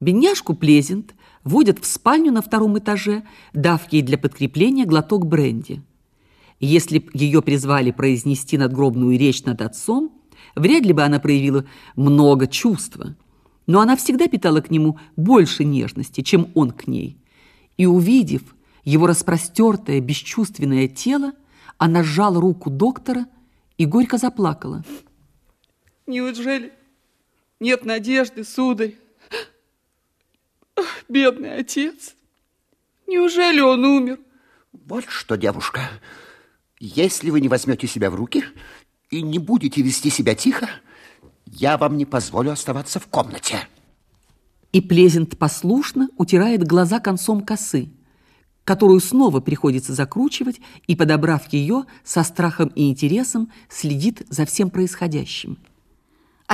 Бедняжку Плезент водят в спальню на втором этаже, дав ей для подкрепления глоток бренди. Если б ее призвали произнести надгробную речь над отцом, вряд ли бы она проявила много чувства. Но она всегда питала к нему больше нежности, чем он к ней. И увидев его распростертое, бесчувственное тело, она сжала руку доктора и горько заплакала. Неужели нет надежды, сударь? Бедный отец. Неужели он умер? Вот что, девушка, если вы не возьмете себя в руки и не будете вести себя тихо, я вам не позволю оставаться в комнате. И Плезент послушно утирает глаза концом косы, которую снова приходится закручивать, и, подобрав ее, со страхом и интересом следит за всем происходящим.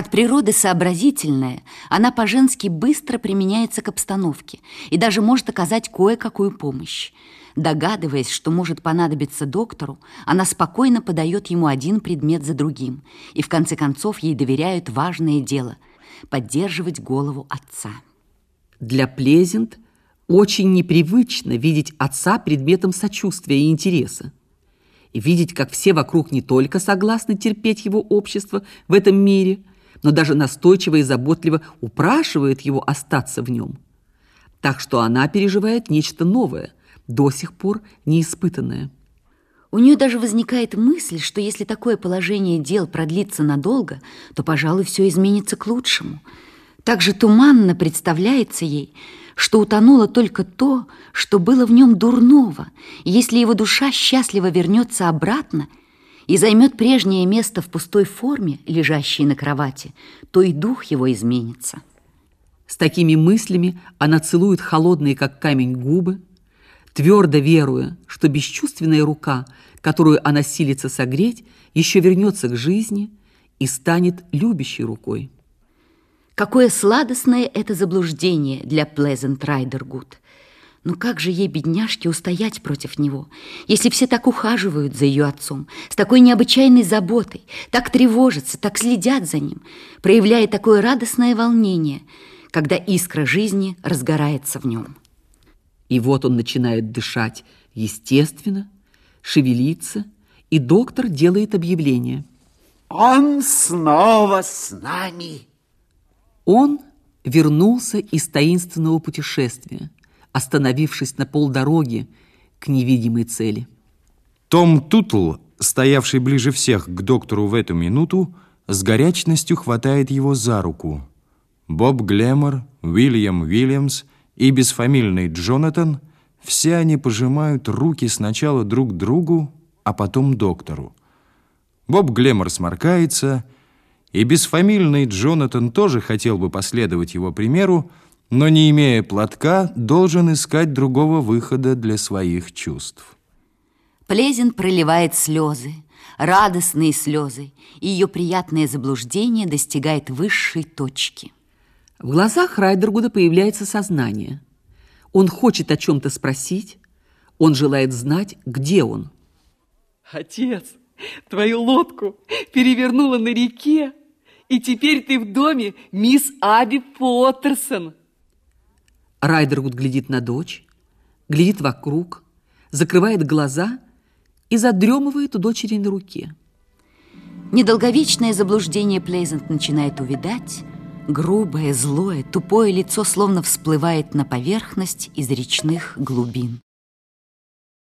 От природы сообразительная, она по-женски быстро применяется к обстановке и даже может оказать кое-какую помощь. Догадываясь, что может понадобиться доктору, она спокойно подает ему один предмет за другим, и в конце концов ей доверяют важное дело – поддерживать голову отца. Для Плезент очень непривычно видеть отца предметом сочувствия и интереса. И видеть, как все вокруг не только согласны терпеть его общество в этом мире – но даже настойчиво и заботливо упрашивает его остаться в нем. Так что она переживает нечто новое, до сих пор неиспытанное. У нее даже возникает мысль, что если такое положение дел продлится надолго, то, пожалуй, все изменится к лучшему. Так же туманно представляется ей, что утонуло только то, что было в нем дурного, если его душа счастливо вернется обратно – и займет прежнее место в пустой форме, лежащей на кровати, то и дух его изменится. С такими мыслями она целует холодные, как камень, губы, твердо веруя, что бесчувственная рука, которую она силится согреть, еще вернется к жизни и станет любящей рукой. Какое сладостное это заблуждение для Плезент Райдергуд – но как же ей, бедняжке, устоять против него, если все так ухаживают за ее отцом, с такой необычайной заботой, так тревожатся, так следят за ним, проявляя такое радостное волнение, когда искра жизни разгорается в нем. И вот он начинает дышать естественно, шевелиться, и доктор делает объявление. Он снова с нами. Он вернулся из таинственного путешествия – остановившись на полдороги к невидимой цели. Том Тутл, стоявший ближе всех к доктору в эту минуту, с горячностью хватает его за руку. Боб Глемор, Уильям Уильямс и бесфамильный Джонатан – все они пожимают руки сначала друг другу, а потом доктору. Боб Глемор сморкается, и бесфамильный Джонатан тоже хотел бы последовать его примеру, но, не имея платка, должен искать другого выхода для своих чувств. Плезин проливает слезы, радостные слезы, и ее приятное заблуждение достигает высшей точки. В глазах Райдергуда появляется сознание. Он хочет о чем-то спросить, он желает знать, где он. Отец, твою лодку перевернула на реке, и теперь ты в доме мисс Аби Поттерсон. Райдервуд глядит на дочь, глядит вокруг, закрывает глаза и задремывает у дочери на руке. Недолговечное заблуждение Плейзент начинает увидать. Грубое, злое, тупое лицо словно всплывает на поверхность из речных глубин.